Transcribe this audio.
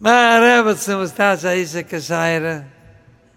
Ma rebe zum Stas a ise kesaire.